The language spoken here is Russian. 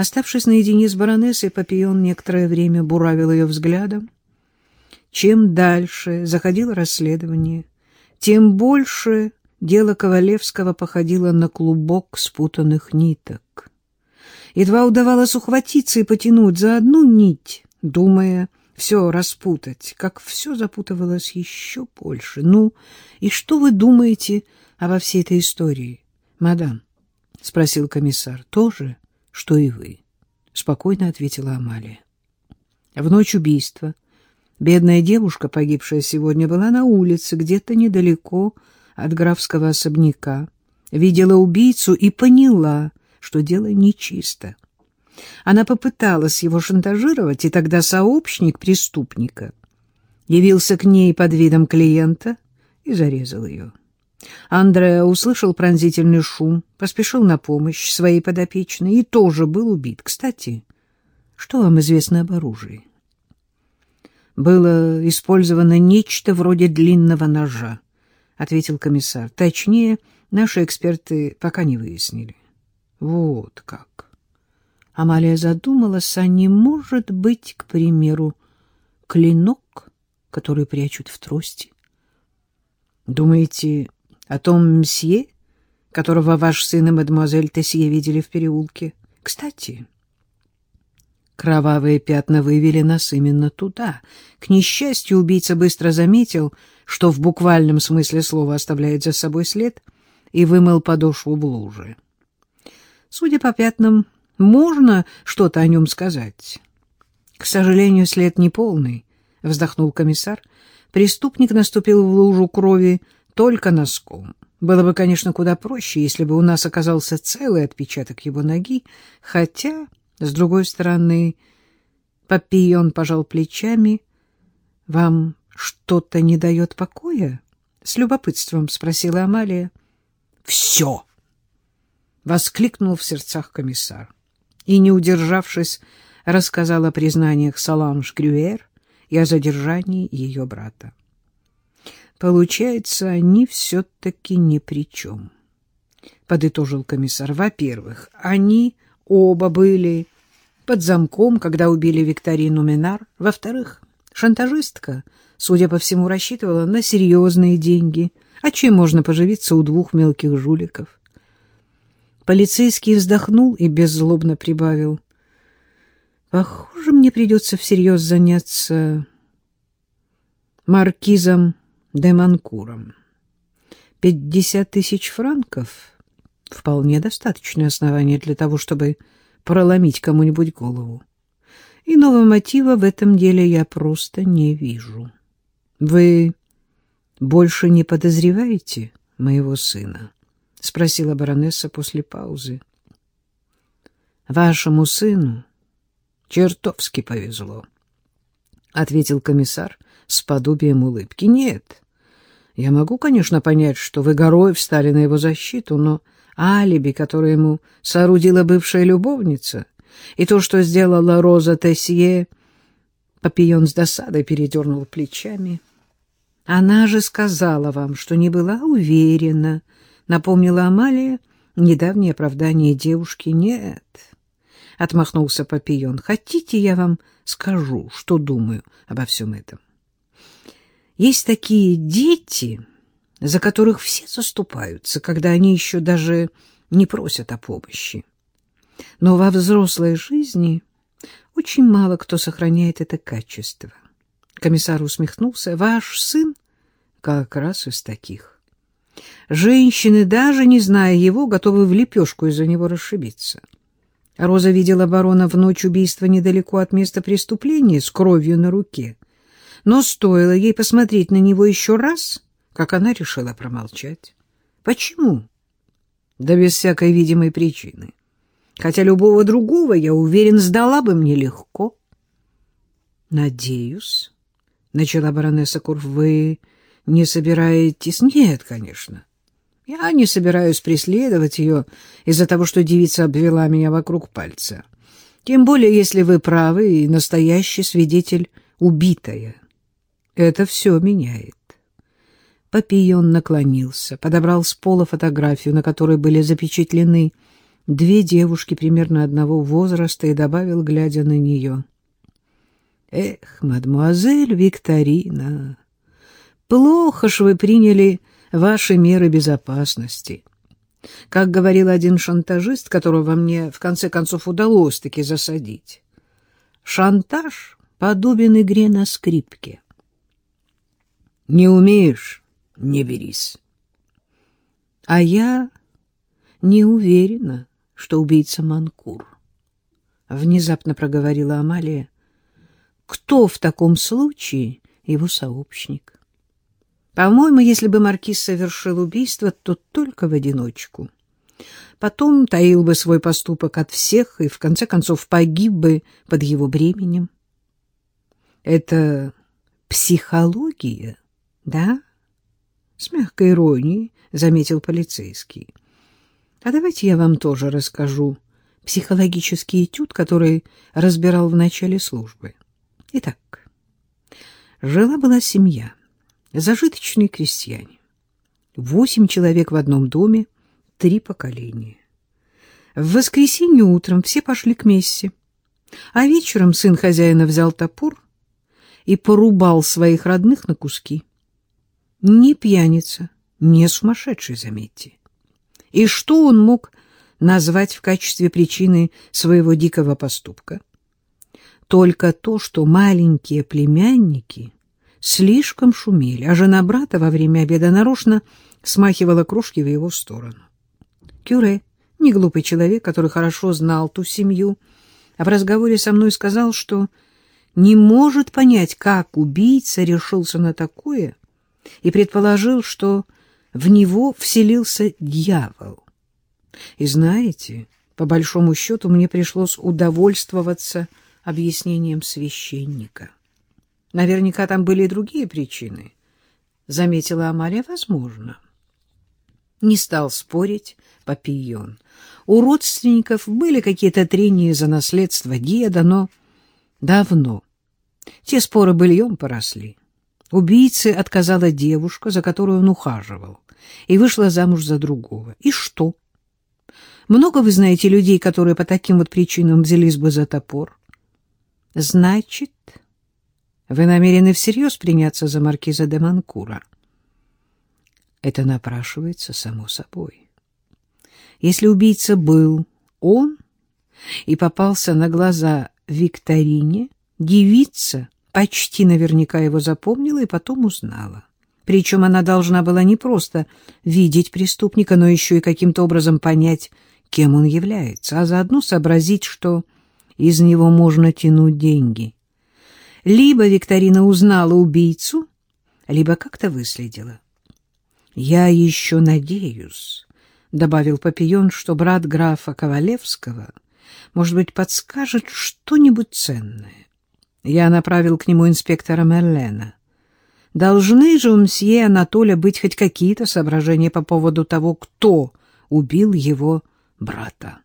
Оставшись наедине с баронессой, Папион некоторое время буравил ее взглядом. Чем дальше заходило расследование, тем больше дело Ковалевского походило на клубок спутанных ниток. Едва удавалось ухватиться и потянуть за одну нить, думая все распутать, как все запутывалось еще больше. Ну, и что вы думаете обо всей этой истории, мадам? — спросил комиссар. — Тоже, что и вы, — спокойно ответила Амалия. В ночь убийства бедная девушка, погибшая сегодня, была на улице, где-то недалеко от графского особняка, видела убийцу и поняла, что дело нечисто. Она попыталась его шантажировать, и тогда сообщник преступника явился к ней под видом клиента и зарезал ее. Андреа услышал пронзительный шум, поспешил на помощь своей подопечной и тоже был убит. Кстати, что вам известно об оружии? Было использовано нечто вроде длинного ножа, ответил комиссар. Точнее, наши эксперты пока не выяснили. Вот как. Амалия задумалась, а не может быть, к примеру, клинок, который прячут в трости? Думаете, о том мсье, которого ваш сын и мадемуазель Тесье видели в переулке? Кстати, кровавые пятна вывели нас именно туда. К несчастью, убийца быстро заметил, что в буквальном смысле слова оставляет за собой след, и вымыл подошву в луже. Судя по пятнам, можно что-то о нем сказать? — К сожалению, след неполный, — вздохнул комиссар. Преступник наступил в лужу крови только носком. Было бы, конечно, куда проще, если бы у нас оказался целый отпечаток его ноги, хотя, с другой стороны, Папион пожал плечами. — Вам что-то не дает покоя? — с любопытством спросила Амалия. — Все! — воскликнул в сердцах комиссар и, не удержавшись, рассказал о признаниях Саланж Грюэр и о задержании ее брата. Получается, они все-таки ни при чем, — подытожил комиссар. Во-первых, они оба были под замком, когда убили Викторину Минар. Во-вторых, шантажистка, судя по всему, рассчитывала на серьезные деньги. А чем можно поживиться у двух мелких жуликов? Полицейский вздохнул и беззлобно прибавил. Похоже, мне придется всерьез заняться маркизом де Манкуром. Пятьдесят тысяч франков — вполне достаточное основание для того, чтобы проломить кому-нибудь голову. Иного мотива в этом деле я просто не вижу. Вы больше не подозреваете моего сына? — спросила баронесса после паузы. — Вашему сыну чертовски повезло, — ответил комиссар с подобием улыбки. — Нет, я могу, конечно, понять, что вы горой встали на его защиту, но алиби, которое ему соорудила бывшая любовница, и то, что сделала Роза Тесье, Папион с досадой передернул плечами. Она же сказала вам, что не была уверена, — напомнила Амалия недавнее оправдание девушки. Нет, отмахнулся Папион. Хотите, я вам скажу, что думаю обо всем этом? Есть такие дети, за которых все заступаются, когда они еще даже не просят о помощи. Но во взрослой жизни очень мало кто сохраняет это качество. Комиссар усмехнулся. Ваш сын как раз из таких. Женщины, даже не зная его, готовы в лепешку из-за него расшибиться. Роза видела барона в ночь убийства недалеко от места преступления с кровью на руке. Но стоило ей посмотреть на него еще раз, как она решила промолчать. Почему? Да без всякой видимой причины. Хотя любого другого, я уверен, сдала бы мне легко. Надеюсь, — начала баронесса Курф, — вы не собираетесь? Нет, конечно. Я не собираюсь преследовать ее из-за того, что девица обвела меня вокруг пальца. Тем более, если вы правы и настоящий свидетель убитая. Это все меняет. Папион наклонился, подобрал с пола фотографию, на которой были запечатлены две девушки примерно одного возраста и добавил, глядя на нее. «Эх, мадемуазель Викторина, плохо ж вы приняли ваши меры безопасности». Как говорил один шантажист, которого мне в конце концов удалось таки засадить. Шантаж подобен игре на скрипке. Не умеешь — не берись. А я не уверена, что убийца Манкур. Внезапно проговорила Амалия. Кто в таком случае его сообщник? По-моему, если бы маркиз совершил убийство, то только в одиночку. Потом таил бы свой поступок от всех и, в конце концов, погиб бы под его бременем. Это психология, да? С мягкой иронией заметил полицейский. А давайте я вам тоже расскажу психологический этюд, который разбирал в начале службы. Итак, жила-была семья — Зажиточные крестьяне. Восемь человек в одном доме, три поколения. В воскресенье утром все пошли к мессе, а вечером сын хозяина взял топор и порубал своих родных на куски. Не пьяница, не сумасшедший, заметьте. И что он мог назвать в качестве причины своего дикого поступка? Только то, что маленькие племянники слишком шумели, а жена брата во время обеда нарочно смахивала кружки в его сторону. Кюре, не глупый человек, который хорошо знал ту семью, а в разговоре со мной сказал, что не может понять, как убийца решился на такое, и предположил, что в него вселился дьявол. И знаете, по большому счету мне пришлось удовольствоваться объяснением священника. Наверняка там были и другие причины, — заметила Амалия, — возможно. Не стал спорить Папийон. У родственников были какие-то трения за наследство деда, но давно. Те споры быльем поросли. Убийце отказала девушка, за которую он ухаживал, и вышла замуж за другого. И что? Много вы знаете людей, которые по таким вот причинам взялись бы за топор? Значит, вы намерены всерьез приняться за маркиза де Манкура? Это напрашивается само собой. Если убийца был он и попался на глаза Викторине, девица почти наверняка его запомнила и потом узнала. Причем она должна была не просто видеть преступника, но еще и каким-то образом понять, кем он является, а заодно сообразить, что из него можно тянуть деньги. Либо Викторина узнала убийцу, либо как-то выследила. «Я еще надеюсь», — добавил Папион, что брат графа Ковалевского, может быть, подскажет что-нибудь ценное. Я направил к нему инспектора Мерлена. Должны же у мсье Анатолия быть хоть какие-то соображения по поводу того, кто убил его брата.